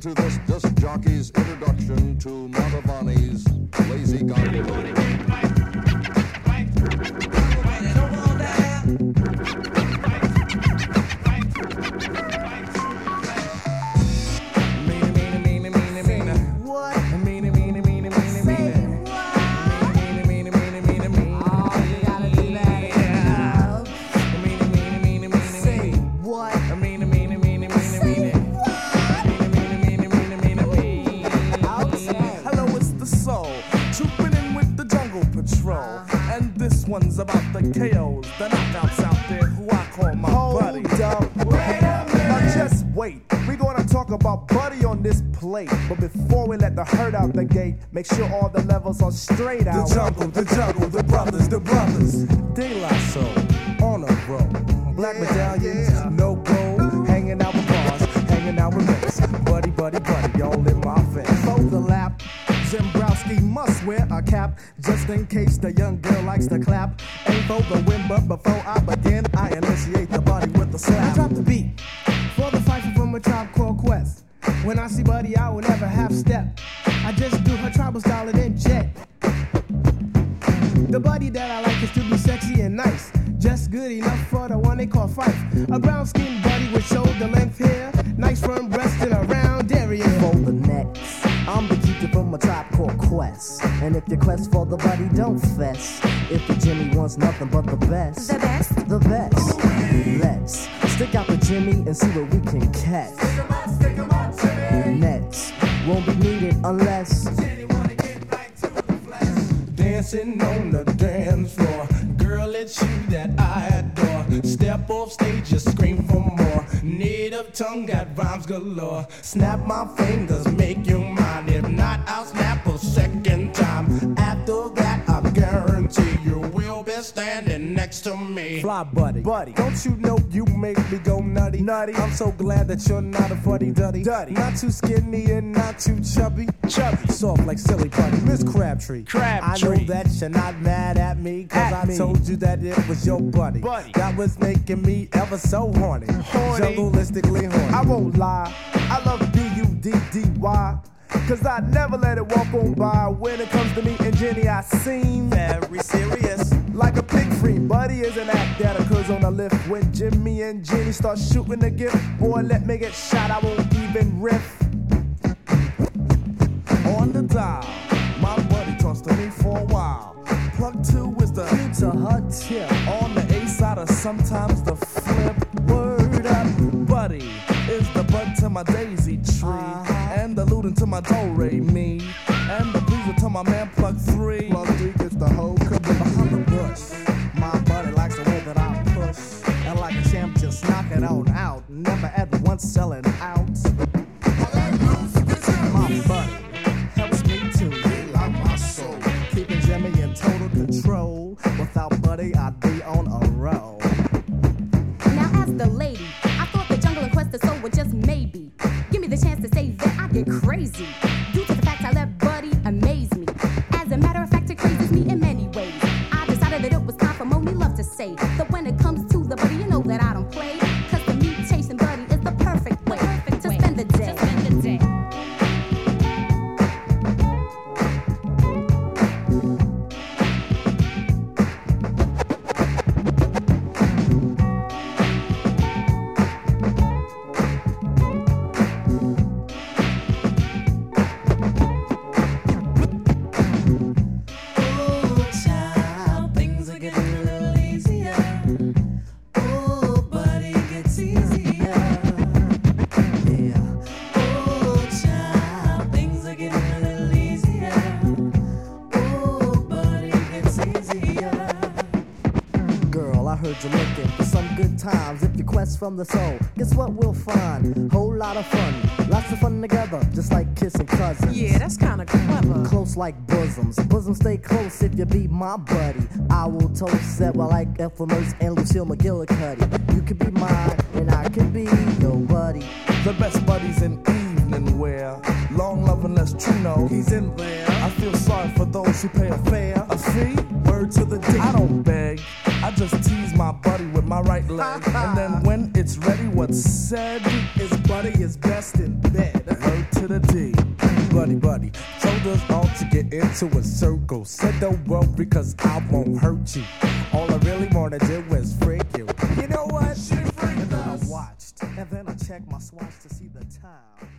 To this disc jockey's introduction to Mantovani's Lazy Gondola. One's about the KOs, the knockouts out there who I call my buddy. Hold up, wait a minute. Now just wait. We're gonna talk about Buddy on this plate. But before we let the herd out the gate, make sure all the levels are straight out. The jungle, the jungle, the brothers, the brothers. De La Soul, on a roll. Black medallions, no gold. Hanging out with bars, hanging out with mates. Buddy, buddy, buddy, y'all in cap just in case the young girl likes to clap. Ain't for the win, but before I begin, I initiate the body with a I slap. drop the beat for the fight from a tribe called Quest. When I see Buddy, I will never half step. I just do her tribal style and then jet. The buddy that I like is to be sexy and nice. Just good enough for the one they call Phife. A brown skinned And if your quest for the body, don't fess. If the Jimmy wants nothing but the best, The best? the best. Let's stick out the Jimmy and see what we can catch. Nets won't be needed unless Dancing on the dance floor. Girl, it's you that I adore. Step off stage, just scream for more. Tongue got rhymes galore. Snap my fingers, make you mine. If not, I'll snap a second time. After that, I guarantee you standing next to me. Fly buddy. Buddy, don't you know you make me go nutty? Nutty. I'm so glad that you're not a fuddy duddy. Duddy. Not too skinny and not too chubby. Chubby. Soft like silly putty. Miss Crabtree. Crabtree. I know that you're not mad at me, cause I told you that it was your buddy. Buddy. That was making me ever so horny. Horny. Jungleistically horny. I won't lie, I love B-U-D-D-Y. Cause I never let it walk on by. When it comes to me and Jenny, I seem very serious. like a pig free. Buddy is an act that occurs on the lift. When Jimmy and Jenny start shooting the gift, boy, let me get shot. I won't even riff. On the dial, my buddy talks to me for a while. Plug two is the to her tip. on the A side or sometimes the flip. Word up, buddy is the bud to my daisy tree, and the looting to my do re mi, and the pleaser to my man plug three. Plug three gets the whole caboose. behind the bush. My buddy likes the way that I push. And like a champ, just knock it on out. Never at once selling get crazy. Due to the fact I let Buddy amaze me. As a matter of fact, it crazes me in many ways. I decided that it was time for Monie Love to say that when it comes to the buddy, Girl, I heard you're looking for some good times. If you quest from the soul, guess what we'll find? Whole lot of fun, lots of fun together, just like kissing cousins. Yeah, that's kind of clever. Close like bosoms. Bosoms stay close if you be my buddy. I will toast that while like Ethel and Lucille McGillicuddy. You can be mine, and I can be your buddy. The best buddies in evening wear. Long love unless true know he's in there. I feel sorry for those who pay a fare. A fee? Word to the D. leg. and then when it's ready, what's said is buddy is best in bed. Word to the D. Buddy, buddy, told us all to get into a circle. Said don't worry, cause I won't hurt you. All I really wanna do is freak you. You know what? She freaked I us. watched, and then I checked my swatch to see the time.